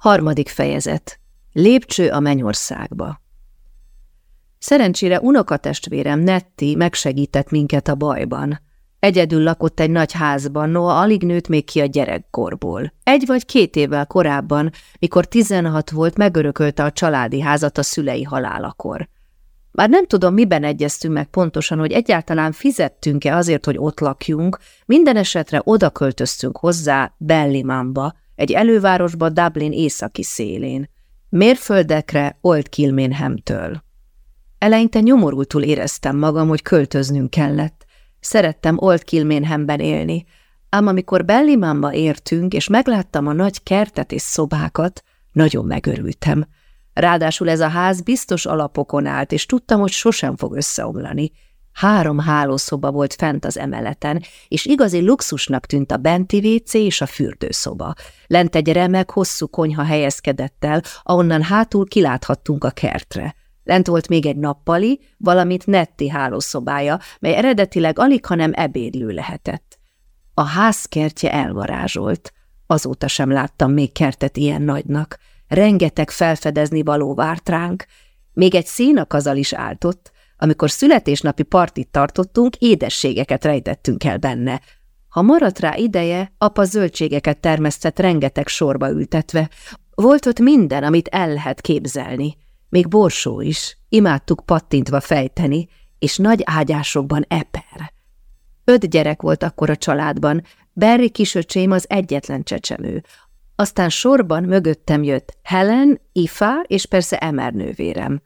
Harmadik fejezet. Lépcső a mennyországba. Szerencsére unokatestvérem Netti megsegített minket a bajban. Egyedül lakott egy nagy házban, noha alig nőtt még ki a gyerekkorból. Egy vagy két évvel korábban, mikor tizenhat volt, megörökölte a családi házat a szülei halálakor. Már nem tudom, miben egyeztünk meg pontosan, hogy egyáltalán fizettünk-e azért, hogy ott lakjunk, minden esetre oda költöztünk hozzá Bellimánba, egy elővárosba Dublin északi szélén, mérföldekre Old Kilmainhamtől. Eleinte nyomorultul éreztem magam, hogy költöznünk kellett. Szerettem Old Kilmainhamben élni, ám amikor Bellimánba értünk, és megláttam a nagy kertet és szobákat, nagyon megörültem. Ráadásul ez a ház biztos alapokon állt, és tudtam, hogy sosem fog összeomlani. Három hálószoba volt fent az emeleten, és igazi luxusnak tűnt a benti WC és a fürdőszoba. Lent egy remek, hosszú konyha helyezkedett el, ahonnan hátul kiláthattunk a kertre. Lent volt még egy nappali, valamint netti hálószobája, mely eredetileg alig, hanem ebédlő lehetett. A ház kertje elvarázsolt. Azóta sem láttam még kertet ilyen nagynak. Rengeteg felfedezni való várt ránk. Még egy színakazal is áltott, amikor születésnapi partit tartottunk, édességeket rejtettünk el benne. Ha maradt rá ideje, apa zöldségeket termesztett rengeteg sorba ültetve. Volt ott minden, amit el lehet képzelni. Még borsó is, imádtuk pattintva fejteni, és nagy ágyásokban eper. Öt gyerek volt akkor a családban, Berry kisöcsém az egyetlen csecsemő. Aztán sorban mögöttem jött Helen, Ifa és persze Emer nővérem.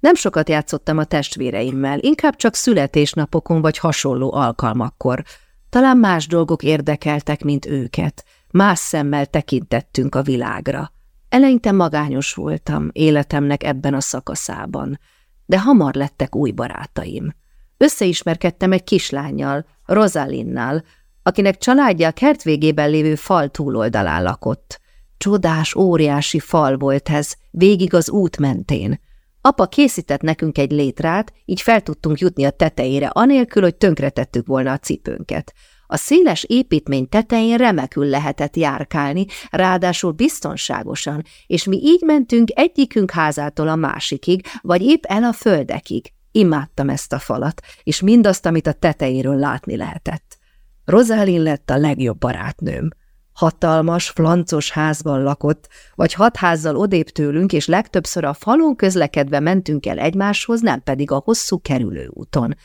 Nem sokat játszottam a testvéreimmel, inkább csak születésnapokon vagy hasonló alkalmakkor. Talán más dolgok érdekeltek, mint őket. Más szemmel tekintettünk a világra. Eleinte magányos voltam életemnek ebben a szakaszában, de hamar lettek új barátaim. Összeismerkedtem egy kislányjal, Rosalinnal, akinek családja a kert végében lévő fal túloldalán lakott. Csodás, óriási fal volt ez, végig az út mentén. Apa készített nekünk egy létrát, így fel tudtunk jutni a tetejére, anélkül, hogy tönkretettük volna a cipőnket. A széles építmény tetején remekül lehetett járkálni, ráadásul biztonságosan, és mi így mentünk egyikünk házától a másikig, vagy épp el a földekig. Imádtam ezt a falat, és mindazt, amit a tetejéről látni lehetett. Rosalind lett a legjobb barátnőm. Hatalmas, flancos házban lakott, vagy hat házzal odébb tőlünk, és legtöbbször a falon közlekedve mentünk el egymáshoz, nem pedig a hosszú kerülőúton.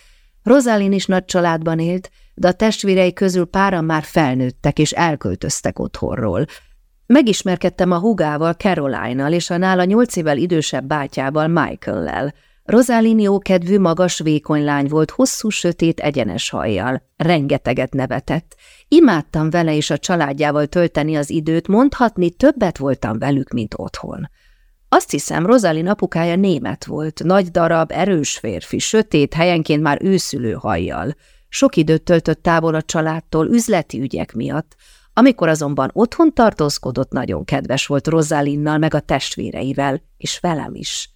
Rosalin is nagy családban élt, de a testvérei közül páran már felnőttek és elköltöztek otthonról. Megismerkedtem a hugával, Caroline-nal és a nála nyolc évvel idősebb bátyával, Michael-lel. Rosalin jókedvű, magas, vékony lány volt, hosszú, sötét, egyenes hajjal. Rengeteget nevetett. Imádtam vele és a családjával tölteni az időt, mondhatni, többet voltam velük, mint otthon. Azt hiszem, Rosalin apukája német volt, nagy darab, erős férfi, sötét, helyenként már őszülő hajjal. Sok időt töltött távol a családtól üzleti ügyek miatt, amikor azonban otthon tartózkodott, nagyon kedves volt Rosalinnal meg a testvéreivel, és velem is.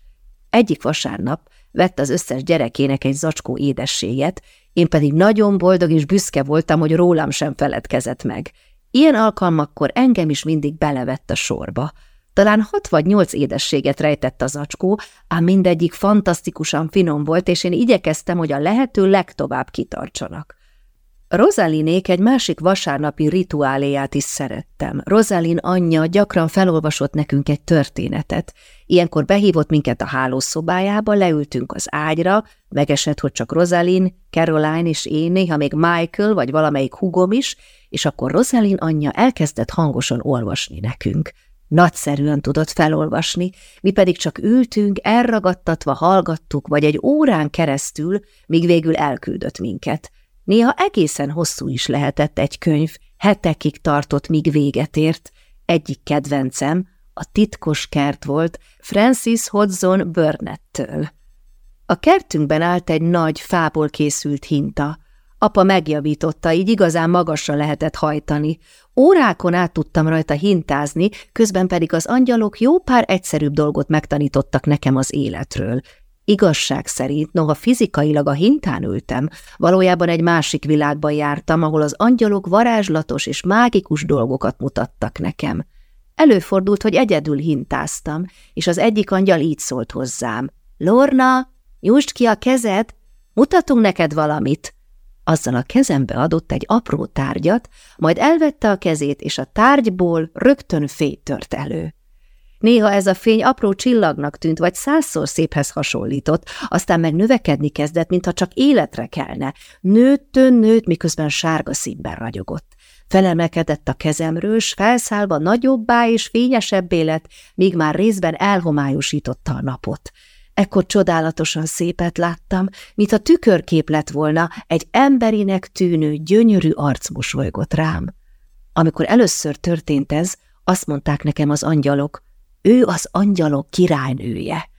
Egyik vasárnap vett az összes gyerekének egy zacskó édességet, én pedig nagyon boldog és büszke voltam, hogy rólam sem feledkezett meg. Ilyen alkalmakkor engem is mindig belevett a sorba. Talán hat vagy nyolc édességet rejtett az zacskó, ám mindegyik fantasztikusan finom volt, és én igyekeztem, hogy a lehető legtovább kitartsanak. Rozalinék egy másik vasárnapi rituáléját is szerettem. Rosalin anyja gyakran felolvasott nekünk egy történetet. Ilyenkor behívott minket a hálószobájába, leültünk az ágyra, megesett, hogy csak Rosalin, Caroline és én, néha még Michael vagy valamelyik hugom is, és akkor Rosalin anyja elkezdett hangosan olvasni nekünk. Nagyszerűen tudott felolvasni, mi pedig csak ültünk, elragadtatva hallgattuk, vagy egy órán keresztül, míg végül elküldött minket. Néha egészen hosszú is lehetett egy könyv, hetekig tartott, míg véget ért. Egyik kedvencem a titkos kert volt Francis Hodgson Burnett-től. A kertünkben állt egy nagy, fából készült hinta. Apa megjavította, így igazán magasra lehetett hajtani. Órákon át tudtam rajta hintázni, közben pedig az angyalok jó pár egyszerűbb dolgot megtanítottak nekem az életről. Igazság szerint, noha fizikailag a hintán ültem, valójában egy másik világban jártam, ahol az angyalok varázslatos és mágikus dolgokat mutattak nekem. Előfordult, hogy egyedül hintáztam, és az egyik angyal így szólt hozzám. Lorna, nyújtsd ki a kezed, mutatunk neked valamit. Azzal a kezembe adott egy apró tárgyat, majd elvette a kezét, és a tárgyból rögtön fény tört elő. Néha ez a fény apró csillagnak tűnt, vagy százszor széphez hasonlított, aztán meg növekedni kezdett, mintha csak életre kelne. Nőttön nőtt, miközben sárga színben ragyogott. Felemelkedett a kezemről, s felszállva nagyobbá és fényesebbé lett, míg már részben elhomályosította a napot. Ekkor csodálatosan szépet láttam, mint a tükörkép lett volna, egy emberinek tűnő, gyönyörű arc mosolygott rám. Amikor először történt ez, azt mondták nekem az angyalok, ő az angyalok királynője.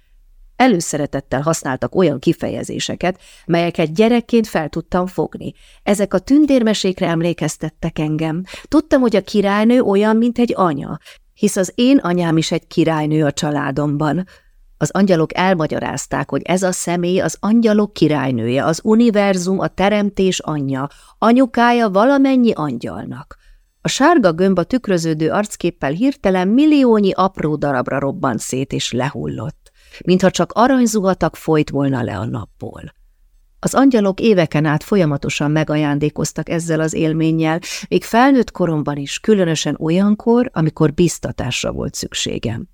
Előszeretettel használtak olyan kifejezéseket, melyeket gyerekként fel tudtam fogni. Ezek a tündérmesékre emlékeztettek engem. Tudtam, hogy a királynő olyan, mint egy anya, hisz az én anyám is egy királynő a családomban. Az angyalok elmagyarázták, hogy ez a személy az angyalok királynője, az univerzum, a teremtés anyja, anyukája valamennyi angyalnak. A sárga gömb a tükröződő arcképpel hirtelen milliónyi apró darabra robbant szét és lehullott, mintha csak aranyzugatak folyt volna le a napból. Az angyalok éveken át folyamatosan megajándékoztak ezzel az élménnyel, még felnőtt koromban is, különösen olyankor, amikor biztatásra volt szükségem.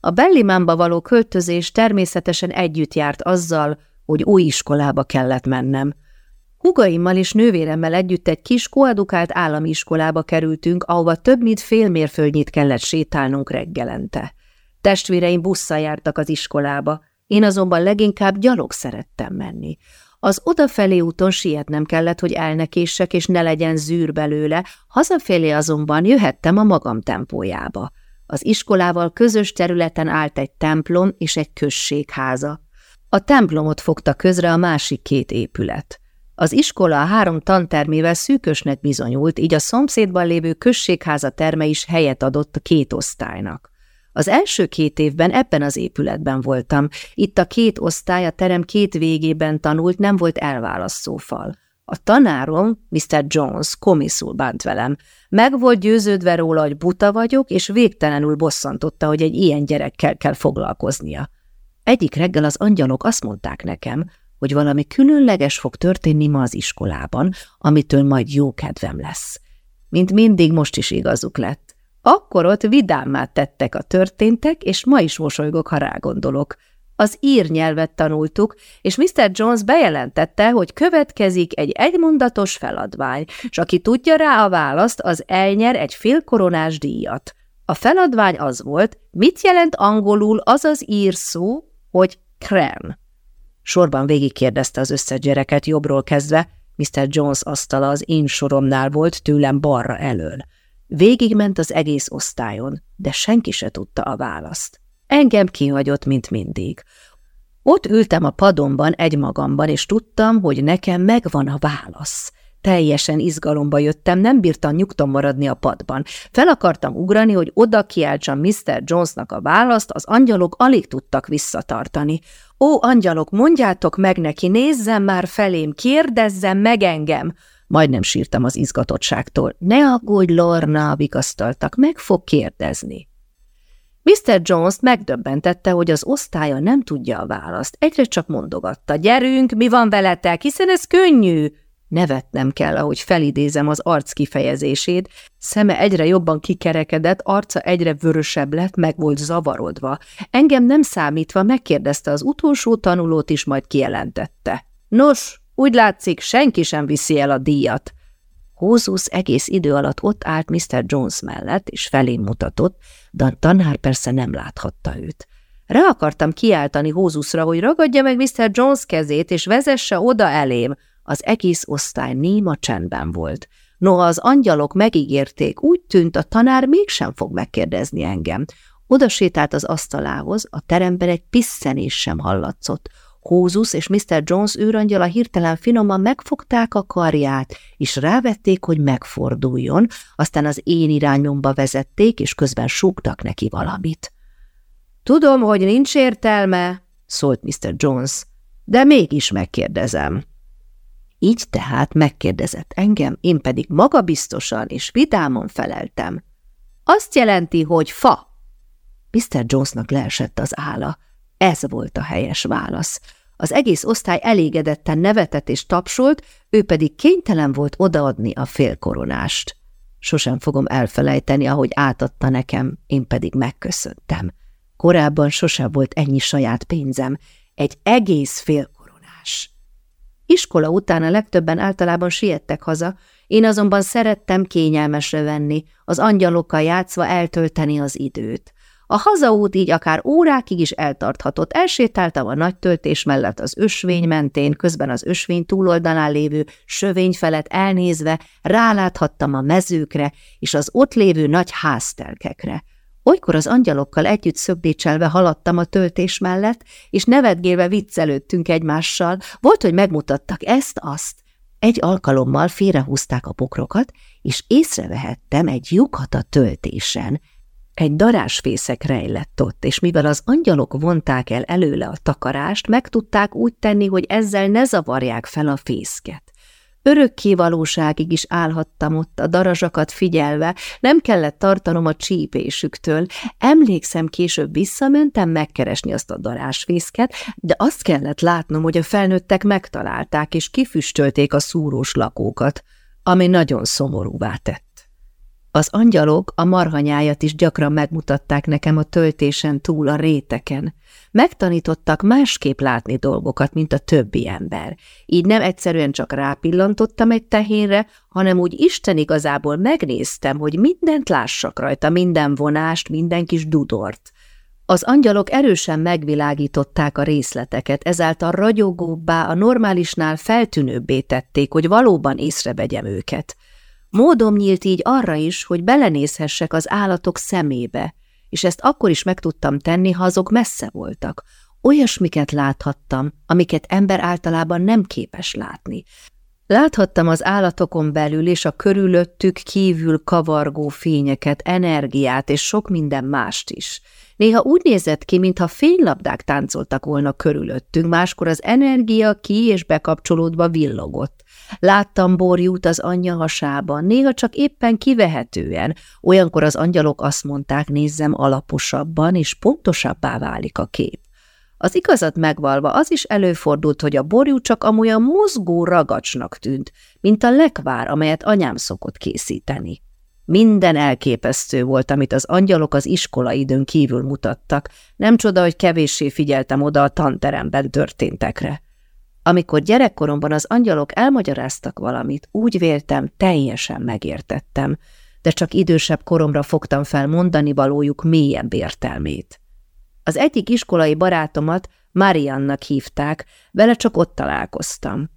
A Bellimánba való költözés természetesen együtt járt azzal, hogy új iskolába kellett mennem – Hugaimmal és nővéremmel együtt egy kis koadukált állami iskolába kerültünk, ahova több mint fél mérföldnyit kellett sétálnunk reggelente. Testvéreim busszal jártak az iskolába, én azonban leginkább gyalog szerettem menni. Az odafelé úton sietnem kellett, hogy elnekések és ne legyen zűr belőle, hazafelé azonban jöhettem a magam tempójába. Az iskolával közös területen állt egy templom és egy községháza. A templomot fogta közre a másik két épület. Az iskola a három tantermével szűkösnek bizonyult, így a szomszédban lévő községháza terme is helyet adott a két osztálynak. Az első két évben ebben az épületben voltam. Itt a két osztály a terem két végében tanult, nem volt elválasztófal. A tanárom, Mr. Jones, komiszul bánt velem. Meg volt győződve róla, hogy buta vagyok, és végtelenül bosszantotta, hogy egy ilyen gyerekkel kell foglalkoznia. Egyik reggel az angyalok azt mondták nekem, hogy valami különleges fog történni ma az iskolában, amitől majd jó kedvem lesz. Mint mindig most is igazuk lett. Akkor ott vidámmá tettek a történtek, és ma is mosolygok, ha rágondolok. Az ír nyelvet tanultuk, és Mr. Jones bejelentette, hogy következik egy egymondatos feladvány, és aki tudja rá a választ, az elnyer egy félkoronás díjat. A feladvány az volt, mit jelent angolul az az ír szó, hogy krem. Sorban végigkérdezte az összes gyereket jobbról kezdve, Mr. Jones asztala az én soromnál volt tőlem balra elől. Végigment az egész osztályon, de senki se tudta a választ. Engem kihagyott, mint mindig. Ott ültem a padomban egymagamban, és tudtam, hogy nekem megvan a válasz. Teljesen izgalomba jöttem, nem bírtam nyugton maradni a padban. Fel akartam ugrani, hogy oda kiáltsam Mr. Jonesnak a választ, az angyalok alig tudtak visszatartani. Ó, angyalok, mondjátok meg neki, nézzen már felém, kérdezzen meg engem! Majdnem sírtam az izgatottságtól. Ne aggódj, Lorna, vigasztaltak, meg fog kérdezni. Mr. Jones megdöbbentette, hogy az osztálya nem tudja a választ. Egyre csak mondogatta. Gyerünk, mi van veletek, hiszen ez könnyű. Nevetnem kell, ahogy felidézem az arc kifejezését, szeme egyre jobban kikerekedett, arca egyre vörösebb lett, meg volt zavarodva. Engem nem számítva megkérdezte az utolsó tanulót is, majd kijelentette. Nos, úgy látszik, senki sem viszi el a díjat. Hózusz egész idő alatt ott állt Mr. Jones mellett, és felém mutatott, de a tanár persze nem láthatta őt. Rá akartam kiáltani Hózuszra, hogy ragadja meg Mr. Jones kezét, és vezesse oda elém, az egész osztály néma csendben volt. Noha az angyalok megígérték, úgy tűnt, a tanár mégsem fog megkérdezni engem. Oda sétált az asztalához, a teremben egy pisszenés sem hallatszott. Hózus és Mr. Jones őrangyala hirtelen finoman megfogták a karját, és rávették, hogy megforduljon, aztán az én irányomba vezették, és közben súgtak neki valamit. – Tudom, hogy nincs értelme, szólt Mr. Jones, de mégis megkérdezem. Így tehát megkérdezett engem, én pedig magabiztosan és vidámon feleltem. Azt jelenti, hogy fa. Mr. Jonesnak leesett az álla. Ez volt a helyes válasz. Az egész osztály elégedetten nevetett és tapsolt, ő pedig kénytelen volt odaadni a félkoronást. Sosem fogom elfelejteni, ahogy átadta nekem, én pedig megköszöntem. Korábban sosem volt ennyi saját pénzem, egy egész félkoronás. Iskola után a legtöbben általában siettek haza, én azonban szerettem kényelmesre venni, az angyalokkal játszva eltölteni az időt. A hazaút így akár órákig is eltarthatott. Elsétáltam a nagy töltés mellett az ösvény mentén, közben az ösvény túloldalán lévő sövény felett elnézve ráláthattam a mezőkre és az ott lévő nagy háztelkekre. Olykor az angyalokkal együtt szögdécselve haladtam a töltés mellett, és nevetgélve viccelődtünk egymással. Volt, hogy megmutattak ezt-azt. Egy alkalommal félrehúzták a pokrokat, és észrevehettem egy lyukat a töltésen. Egy darásfészek rejlett ott, és mivel az angyalok vonták el előle a takarást, meg tudták úgy tenni, hogy ezzel ne zavarják fel a fészket. Örökké valóságig is állhattam ott a darazsakat figyelve, nem kellett tartanom a csípésüktől. Emlékszem, később visszamentem megkeresni azt a darásfészket, de azt kellett látnom, hogy a felnőttek megtalálták és kifüstölték a szúrós lakókat, ami nagyon szomorúvá tett. Az angyalok a marhanyájat is gyakran megmutatták nekem a töltésen túl a réteken. Megtanítottak másképp látni dolgokat, mint a többi ember. Így nem egyszerűen csak rápillantottam egy tehénre, hanem úgy Isten igazából megnéztem, hogy mindent lássak rajta, minden vonást, minden kis dudort. Az angyalok erősen megvilágították a részleteket, ezáltal ragyogóbbá, a normálisnál feltűnőbbé tették, hogy valóban észrevegyem őket. Módom nyílt így arra is, hogy belenézhessek az állatok szemébe, és ezt akkor is meg tudtam tenni, ha azok messze voltak. Olyasmiket láthattam, amiket ember általában nem képes látni. Láthattam az állatokon belül és a körülöttük kívül kavargó fényeket, energiát és sok minden mást is. Néha úgy nézett ki, mintha fénylabdák táncoltak volna körülöttünk, máskor az energia ki és bekapcsolódva villogott. Láttam borjút az anyja hasában, néha csak éppen kivehetően, olyankor az angyalok azt mondták, nézzem alaposabban, és pontosabbá válik a kép. Az igazat megvalva az is előfordult, hogy a borjú csak amolyan mozgó ragacsnak tűnt, mint a lekvár, amelyet anyám szokott készíteni. Minden elképesztő volt, amit az angyalok az iskolaidőn kívül mutattak, nem csoda, hogy kevéssé figyeltem oda a tanteremben történtekre. Amikor gyerekkoromban az angyalok elmagyaráztak valamit, úgy véltem, teljesen megértettem, de csak idősebb koromra fogtam fel mondani valójuk mélyebb értelmét. Az egyik iskolai barátomat Mariannak hívták, vele csak ott találkoztam.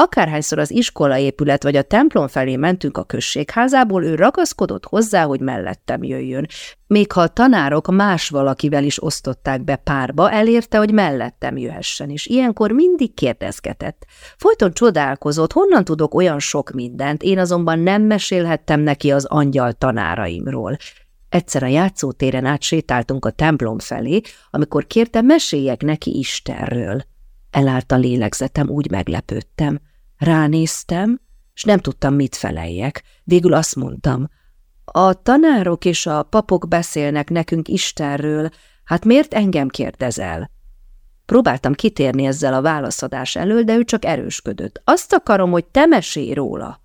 Akárhányszor az iskolaépület vagy a templom felé mentünk a községházából, ő ragaszkodott hozzá, hogy mellettem jöjjön. Még ha a tanárok más valakivel is osztották be párba, elérte, hogy mellettem jöhessen, és ilyenkor mindig kérdezgetett. Folyton csodálkozott, honnan tudok olyan sok mindent, én azonban nem mesélhettem neki az angyal tanáraimról. Egyszer a játszótéren átsétáltunk a templom felé, amikor kérte, meséljek neki Istenről. Elállt a lélegzetem, úgy meglepődtem. Ránéztem, és nem tudtam, mit feleljek. Végül azt mondtam, a tanárok és a papok beszélnek nekünk Istenről, hát miért engem kérdezel? Próbáltam kitérni ezzel a válaszadás elől, de ő csak erősködött. Azt akarom, hogy te mesélj róla.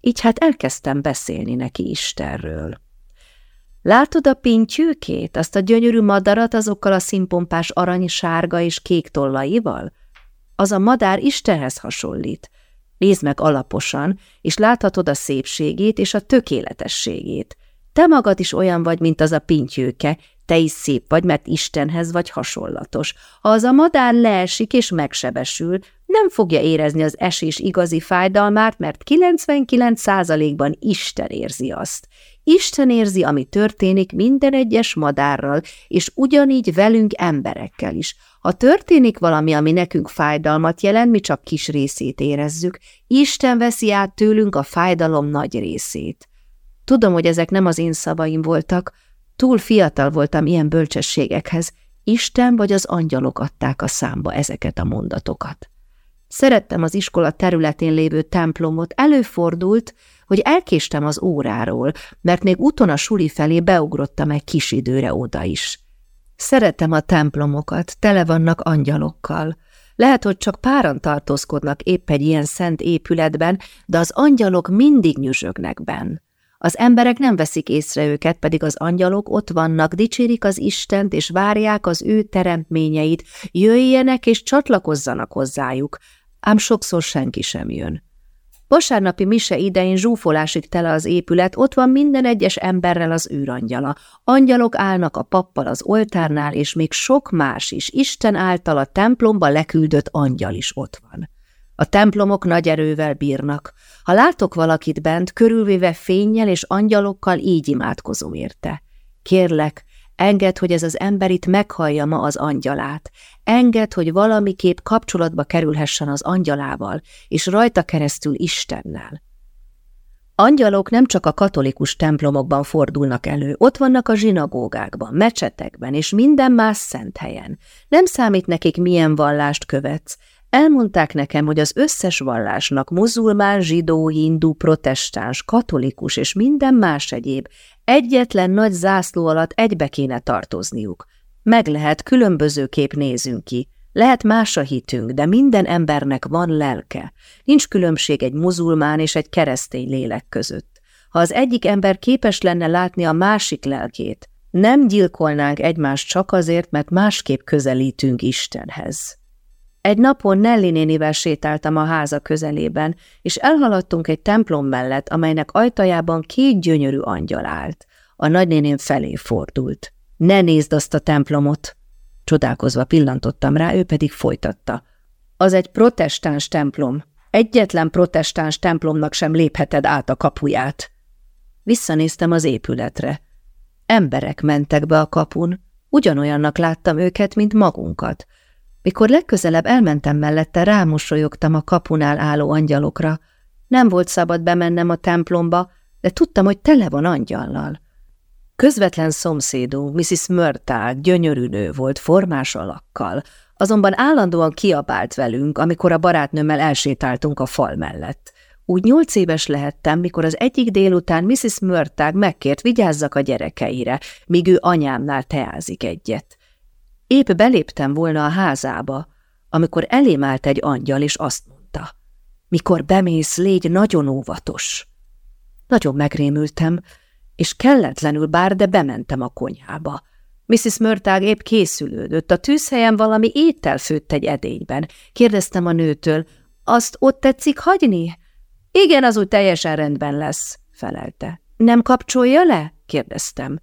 Így hát elkezdtem beszélni neki Istenről. Látod a pintyőkét, azt a gyönyörű madarat azokkal a színpompás arany, sárga és kék tollaival? Az a madár Istenhez hasonlít. Nézd meg alaposan, és láthatod a szépségét és a tökéletességét. Te magad is olyan vagy, mint az a pintyőke, te is szép vagy, mert Istenhez vagy hasonlatos. Ha az a madár leesik és megsebesül, nem fogja érezni az esés igazi fájdalmát, mert 99%-ban Isten érzi azt. Isten érzi, ami történik minden egyes madárral, és ugyanígy velünk emberekkel is. Ha történik valami, ami nekünk fájdalmat jelent, mi csak kis részét érezzük, Isten veszi át tőlünk a fájdalom nagy részét. Tudom, hogy ezek nem az én szavaim voltak, túl fiatal voltam ilyen bölcsességekhez, Isten vagy az angyalok adták a számba ezeket a mondatokat. Szerettem az iskola területén lévő templomot, előfordult, hogy elkéstem az óráról, mert még úton a suli felé beugrottam egy kis időre oda is. Szeretem a templomokat, tele vannak angyalokkal. Lehet, hogy csak páran tartózkodnak épp egy ilyen szent épületben, de az angyalok mindig nyüzsögnek benn. Az emberek nem veszik észre őket, pedig az angyalok ott vannak, dicsérik az Istent, és várják az ő teremtményeit, jöjjenek és csatlakozzanak hozzájuk, ám sokszor senki sem jön. Vasárnapi mise idején zsúfolásig tele az épület, ott van minden egyes emberrel az űrangyala. Angyalok állnak a pappal az oltárnál, és még sok más is. Isten által a templomba leküldött angyal is ott van. A templomok nagy erővel bírnak. Ha látok valakit bent, körülvéve fényjel és angyalokkal, így imádkozom érte. Kérlek, engedd, hogy ez az ember itt meghallja ma az angyalát. Engedd, hogy valamiképp kapcsolatba kerülhessen az angyalával, és rajta keresztül Istennel. Angyalok nem csak a katolikus templomokban fordulnak elő, ott vannak a zsinagógákban, mecsetekben és minden más szent helyen. Nem számít nekik, milyen vallást követsz, Elmondták nekem, hogy az összes vallásnak muzulmán, zsidó, hindu, protestáns, katolikus és minden más egyéb egyetlen nagy zászló alatt egybe kéne tartozniuk. Meg lehet, különbözőképp nézünk ki, lehet más a hitünk, de minden embernek van lelke. Nincs különbség egy muzulmán és egy keresztény lélek között. Ha az egyik ember képes lenne látni a másik lelkét, nem gyilkolnánk egymást csak azért, mert másképp közelítünk Istenhez. Egy napon Nelly nénivel sétáltam a háza közelében, és elhaladtunk egy templom mellett, amelynek ajtajában két gyönyörű angyal állt. A nagynéném felé fordult. Ne nézd azt a templomot! Csodálkozva pillantottam rá, ő pedig folytatta. Az egy protestáns templom. Egyetlen protestáns templomnak sem lépheted át a kapuját. Visszanéztem az épületre. Emberek mentek be a kapun, ugyanolyannak láttam őket, mint magunkat – mikor legközelebb elmentem mellette, rámosolyogtam a kapunál álló angyalokra. Nem volt szabad bemennem a templomba, de tudtam, hogy tele van angyallal. Közvetlen szomszédunk, Mrs. Murtagh, gyönyörű nő volt, formás alakkal, azonban állandóan kiabált velünk, amikor a barátnőmmel elsétáltunk a fal mellett. Úgy nyolc éves lehettem, mikor az egyik délután Mrs. Murtagh megkért vigyázzak a gyerekeire, míg ő anyámnál teázik egyet. Épp beléptem volna a házába, amikor elém állt egy angyal, és azt mondta, mikor bemész, légy nagyon óvatos. Nagyon megrémültem, és kelletlenül bár, de bementem a konyhába. Mrs. Mörtág épp készülődött, a tűzhelyen valami étel főtt egy edényben. Kérdeztem a nőtől, azt ott tetszik hagyni? Igen, az úgy teljesen rendben lesz, felelte. Nem kapcsolja le? kérdeztem.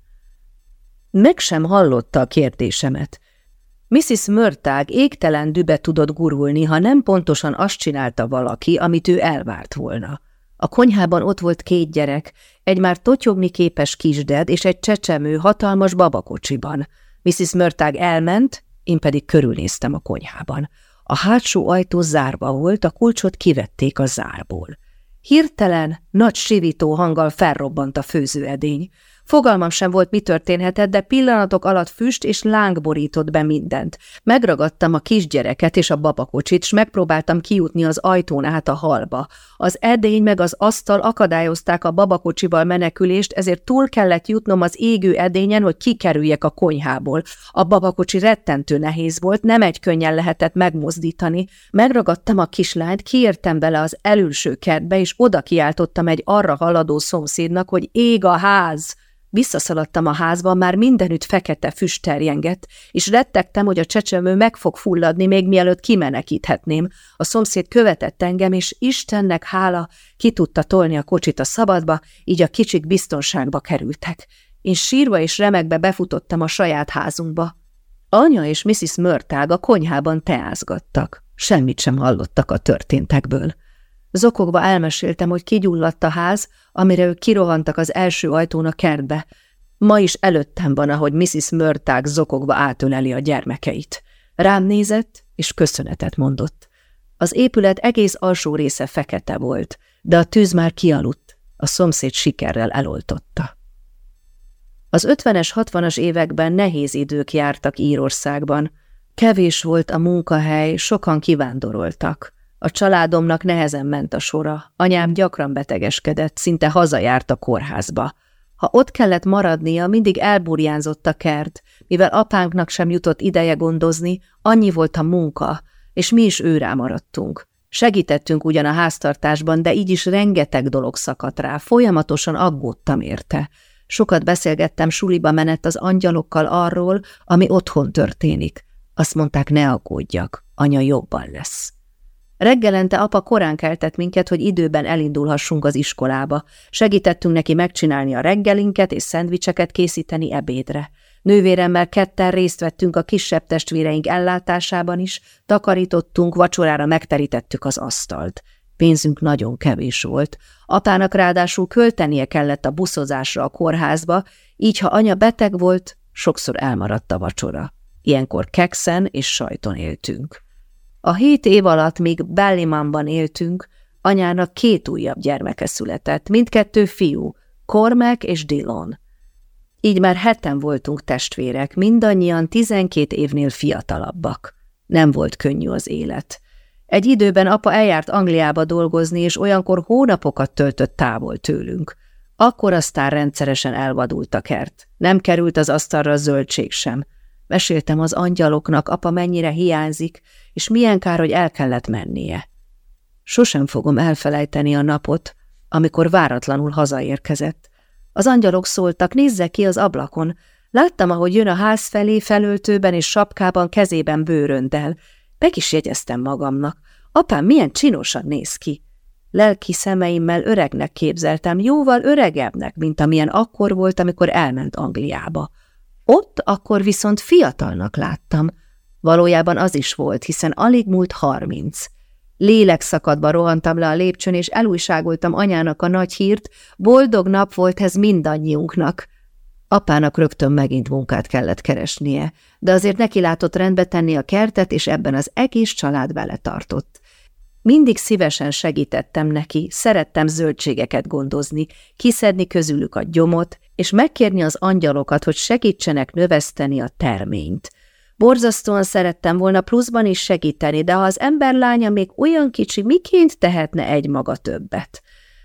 Meg sem hallotta a kérdésemet. Mrs. Mörtág égtelen dübe tudott gurulni, ha nem pontosan azt csinálta valaki, amit ő elvárt volna. A konyhában ott volt két gyerek, egy már totyogni képes kisded és egy csecsemő hatalmas babakocsiban. Mrs. Mörtág elment, én pedig körülnéztem a konyhában. A hátsó ajtó zárva volt, a kulcsot kivették a zárból. Hirtelen, nagy sivító hanggal felrobbant a főzőedény. Fogalmam sem volt, mi történhetett, de pillanatok alatt füst és láng borított be mindent. Megragadtam a kisgyereket és a babakocsit, s megpróbáltam kijutni az ajtón át a halba. Az edény meg az asztal akadályozták a babakocsival menekülést, ezért túl kellett jutnom az égő edényen, hogy kikerüljek a konyhából. A babakocsi rettentő nehéz volt, nem egy könnyen lehetett megmozdítani. Megragadtam a kislányt, kiértem bele az elülső kertbe, és oda kiáltottam egy arra haladó szomszédnak, hogy ég a ház! Visszaszaladtam a házba, már mindenütt fekete füst terjengett, és rettegtem, hogy a csecsemő meg fog fulladni, még mielőtt kimenekíthetném. A szomszéd követett engem, és Istennek hála ki tudta tolni a kocsit a szabadba, így a kicsik biztonságba kerültek. Én sírva és remegbe befutottam a saját házunkba. Anya és Mrs. Mörtág a konyhában teázgattak. Semmit sem hallottak a történtekből. Zokogva elmeséltem, hogy kigyulladt a ház, amire ők kirohantak az első ajtón a kertbe. Ma is előttem van, ahogy Mrs. Mörták zokogva átöleli a gyermekeit. Rám nézett, és köszönetet mondott. Az épület egész alsó része fekete volt, de a tűz már kialudt, a szomszéd sikerrel eloltotta. Az ötvenes, hatvanas években nehéz idők jártak Írországban. Kevés volt a munkahely, sokan kivándoroltak. A családomnak nehezen ment a sora, anyám gyakran betegeskedett, szinte hazajárt a kórházba. Ha ott kellett maradnia, mindig elburjánzott a kert, mivel apánknak sem jutott ideje gondozni, annyi volt a munka, és mi is őrá maradtunk. Segítettünk ugyan a háztartásban, de így is rengeteg dolog szakadt rá, folyamatosan aggódtam érte. Sokat beszélgettem suliba menet az angyalokkal arról, ami otthon történik. Azt mondták, ne aggódjak, anya jobban lesz. Reggelente apa korán keltett minket, hogy időben elindulhassunk az iskolába. Segítettünk neki megcsinálni a reggelinket és szendvicseket készíteni ebédre. Nővéremmel ketten részt vettünk a kisebb testvéreink ellátásában is, takarítottunk, vacsorára megterítettük az asztalt. Pénzünk nagyon kevés volt. Apának ráadásul költenie kellett a buszozásra a kórházba, így ha anya beteg volt, sokszor elmaradt a vacsora. Ilyenkor kekszen és sajton éltünk. A hét év alatt, míg Bellimanban éltünk, anyának két újabb gyermeke született, mindkettő fiú, Cormac és Dillon. Így már heten voltunk testvérek, mindannyian tizenkét évnél fiatalabbak. Nem volt könnyű az élet. Egy időben apa eljárt Angliába dolgozni, és olyankor hónapokat töltött távol tőlünk. Akkor aztán rendszeresen elvadult a kert. Nem került az asztalra zöldség sem. Meséltem az angyaloknak, apa mennyire hiányzik, és milyen kár, hogy el kellett mennie. Sosem fogom elfelejteni a napot, amikor váratlanul hazaérkezett. Az angyalok szóltak, nézze ki az ablakon. Láttam, ahogy jön a ház felé felöltőben és sapkában kezében bőröndel. Meg is jegyeztem magamnak. Apám milyen csinosan néz ki. Lelki szemeimmel öregnek képzeltem, jóval öregebbnek, mint amilyen akkor volt, amikor elment Angliába. Ott akkor viszont fiatalnak láttam. Valójában az is volt, hiszen alig múlt harminc. Lélekszakadva rohantam le a lépcsőn, és elújságoltam anyának a nagy hírt, boldog nap volt ez mindannyiunknak. Apának rögtön megint munkát kellett keresnie, de azért neki látott rendbe tenni a kertet, és ebben az egész család vele tartott. Mindig szívesen segítettem neki, szerettem zöldségeket gondozni, kiszedni közülük a gyomot, és megkérni az angyalokat, hogy segítsenek növeszteni a terményt – Borzasztóan szerettem volna pluszban is segíteni, de ha az ember lánya még olyan kicsi, miként tehetne egy maga többet?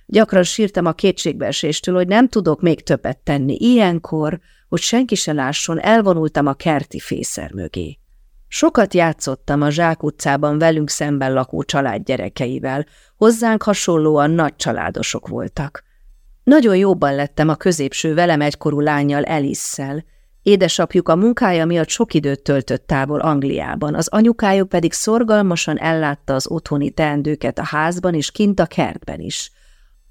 Gyakran sírtam a kétségbeeséstől, hogy nem tudok még többet tenni. Ilyenkor, hogy senki se lásson, elvonultam a kerti fészer mögé. Sokat játszottam a Zsák utcában velünk szemben lakó család gyerekeivel, hozzánk hasonlóan nagy családosok voltak. Nagyon jóban lettem a középső velem egykorú lányjal Elisszel, Édesapjuk a munkája miatt sok időt töltött távol Angliában, az anyukájuk pedig szorgalmasan ellátta az otthoni teendőket a házban és kint a kertben is.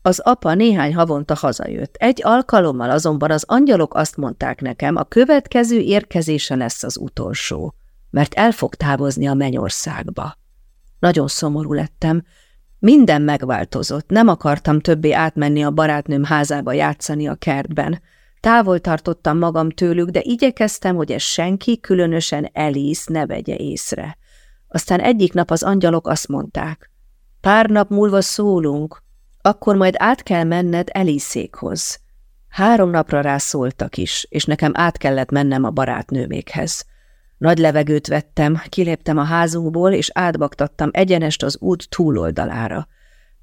Az apa néhány havonta hazajött. Egy alkalommal azonban az angyalok azt mondták nekem, a következő érkezése lesz az utolsó, mert el fog távozni a mennyországba. Nagyon szomorú lettem, minden megváltozott, nem akartam többé átmenni a barátnőm házába játszani a kertben, Távol tartottam magam tőlük, de igyekeztem, hogy ez senki, különösen Elis ne vegye észre. Aztán egyik nap az angyalok azt mondták, pár nap múlva szólunk, akkor majd át kell menned Eliszékhoz. Három napra rá szóltak is, és nekem át kellett mennem a barátnőmékhez. Nagy levegőt vettem, kiléptem a házunkból, és átbaktattam egyenest az út túloldalára.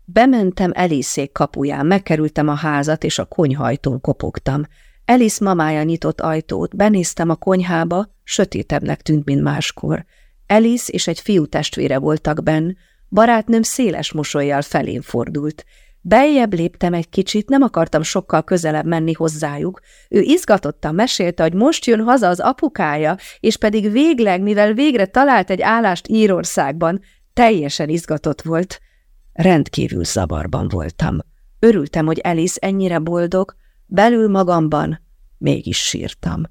Bementem Eliszék kapuján, megkerültem a házat, és a konyhajtón kopogtam. Elis mamája nyitott ajtót, benéztem a konyhába, sötétebbnek tűnt, mint máskor. Elis és egy fiú testvére voltak benn, barátnőm széles mosolyjal felén fordult. Beljebb léptem egy kicsit, nem akartam sokkal közelebb menni hozzájuk. Ő izgatottan mesélte, hogy most jön haza az apukája, és pedig végleg, mivel végre talált egy állást Írországban, teljesen izgatott volt. Rendkívül zavarban voltam. Örültem, hogy Elis ennyire boldog, Belül magamban mégis sírtam.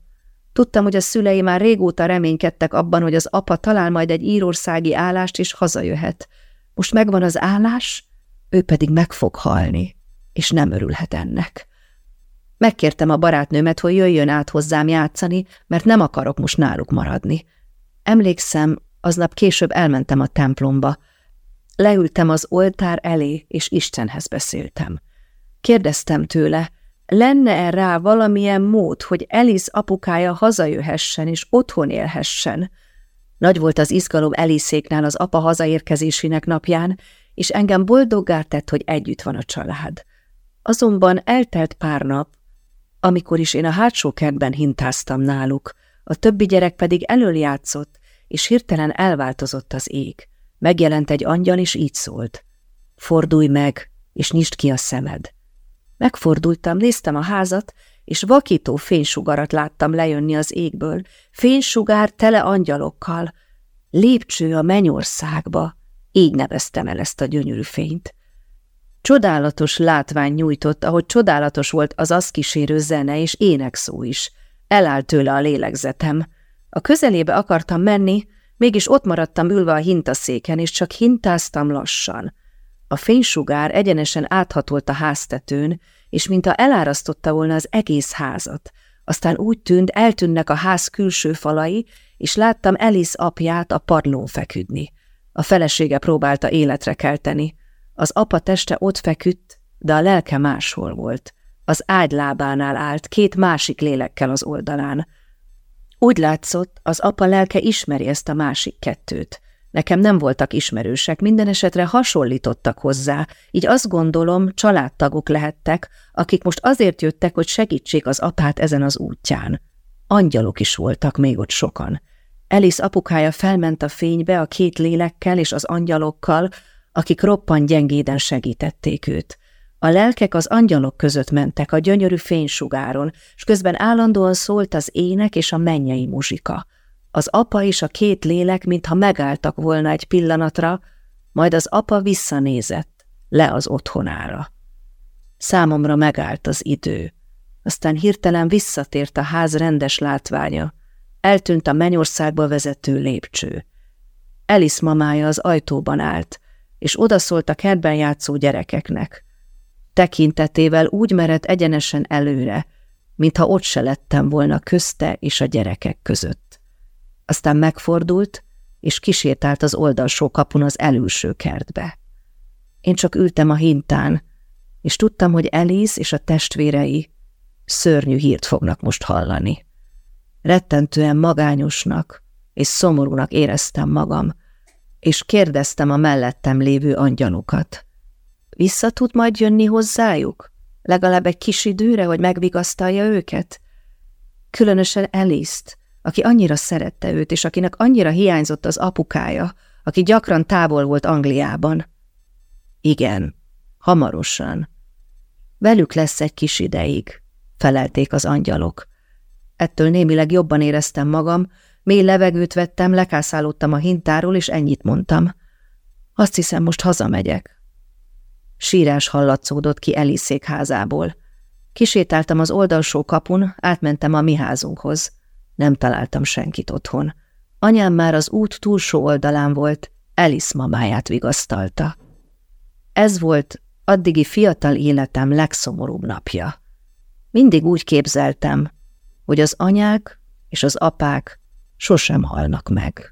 Tudtam, hogy a szülei már régóta reménykedtek abban, hogy az apa talál majd egy írországi állást, és hazajöhet. Most megvan az állás, ő pedig meg fog halni, és nem örülhet ennek. Megkértem a barátnőmet, hogy jöjjön át hozzám játszani, mert nem akarok most náluk maradni. Emlékszem, aznap később elmentem a templomba. Leültem az oltár elé, és Istenhez beszéltem. Kérdeztem tőle, lenne-e rá valamilyen mód, hogy Elis apukája hazajöhessen és otthon élhessen? Nagy volt az izgalom Eliszéknál az apa hazaérkezésének napján, és engem boldoggá tett, hogy együtt van a család. Azonban eltelt pár nap, amikor is én a hátsó kertben hintáztam náluk, a többi gyerek pedig elől játszott, és hirtelen elváltozott az ég. Megjelent egy angyal, és így szólt. Fordulj meg, és nyisd ki a szemed. Megfordultam, néztem a házat, és vakító fénysugarat láttam lejönni az égből, fénysugár tele angyalokkal, lépcső a mennyországba, így neveztem el ezt a gyönyörű fényt. Csodálatos látvány nyújtott, ahogy csodálatos volt az azt kísérő zene és énekszó is. Elállt tőle a lélegzetem. A közelébe akartam menni, mégis ott maradtam ülve a hintaszéken, és csak hintáztam lassan. A fénysugár egyenesen áthatolt a háztetőn, és mintha elárasztotta volna az egész házat. Aztán úgy tűnt, eltűnnek a ház külső falai, és láttam Alice apját a padlón feküdni. A felesége próbálta életre kelteni. Az apa teste ott feküdt, de a lelke máshol volt. Az ágy lábánál állt, két másik lélekkel az oldalán. Úgy látszott, az apa lelke ismeri ezt a másik kettőt. Nekem nem voltak ismerősek, minden esetre hasonlítottak hozzá, így azt gondolom, családtagok lehettek, akik most azért jöttek, hogy segítsék az apát ezen az útján. Angyalok is voltak még ott sokan. Elis apukája felment a fénybe a két lélekkel és az angyalokkal, akik roppant gyengéden segítették őt. A lelkek az angyalok között mentek a gyönyörű fénysugáron, és közben állandóan szólt az ének és a mennyei muzsika. Az apa és a két lélek, mintha megálltak volna egy pillanatra, majd az apa visszanézett, le az otthonára. Számomra megállt az idő. Aztán hirtelen visszatért a ház rendes látványa. Eltűnt a mennyországba vezető lépcső. Elis mamája az ajtóban állt, és odaszólt a kertben játszó gyerekeknek. Tekintetével úgy merett egyenesen előre, mintha ott se lettem volna közte és a gyerekek között. Aztán megfordult, és kisétált az oldalsó kapun az elülső kertbe. Én csak ültem a hintán, és tudtam, hogy Elis és a testvérei szörnyű hírt fognak most hallani. Rettentően magányosnak és szomorúnak éreztem magam, és kérdeztem a mellettem lévő angyalukat. Vissza tud majd jönni hozzájuk? Legalább egy kis időre, hogy megvigasztalja őket? Különösen Eliszt, aki annyira szerette őt, és akinek annyira hiányzott az apukája, aki gyakran távol volt Angliában. Igen, hamarosan. Velük lesz egy kis ideig, felelték az angyalok. Ettől némileg jobban éreztem magam, mély levegőt vettem, lekászálódtam a hintáról, és ennyit mondtam. Azt hiszem, most hazamegyek. Sírás hallatszódott ki Eliszék házából. Kisétáltam az oldalsó kapun, átmentem a mi házunkhoz. Nem találtam senkit otthon. Anyám már az út túlsó oldalán volt, Elis mamáját vigasztalta. Ez volt addigi fiatal életem legszomorúbb napja. Mindig úgy képzeltem, hogy az anyák és az apák sosem halnak meg.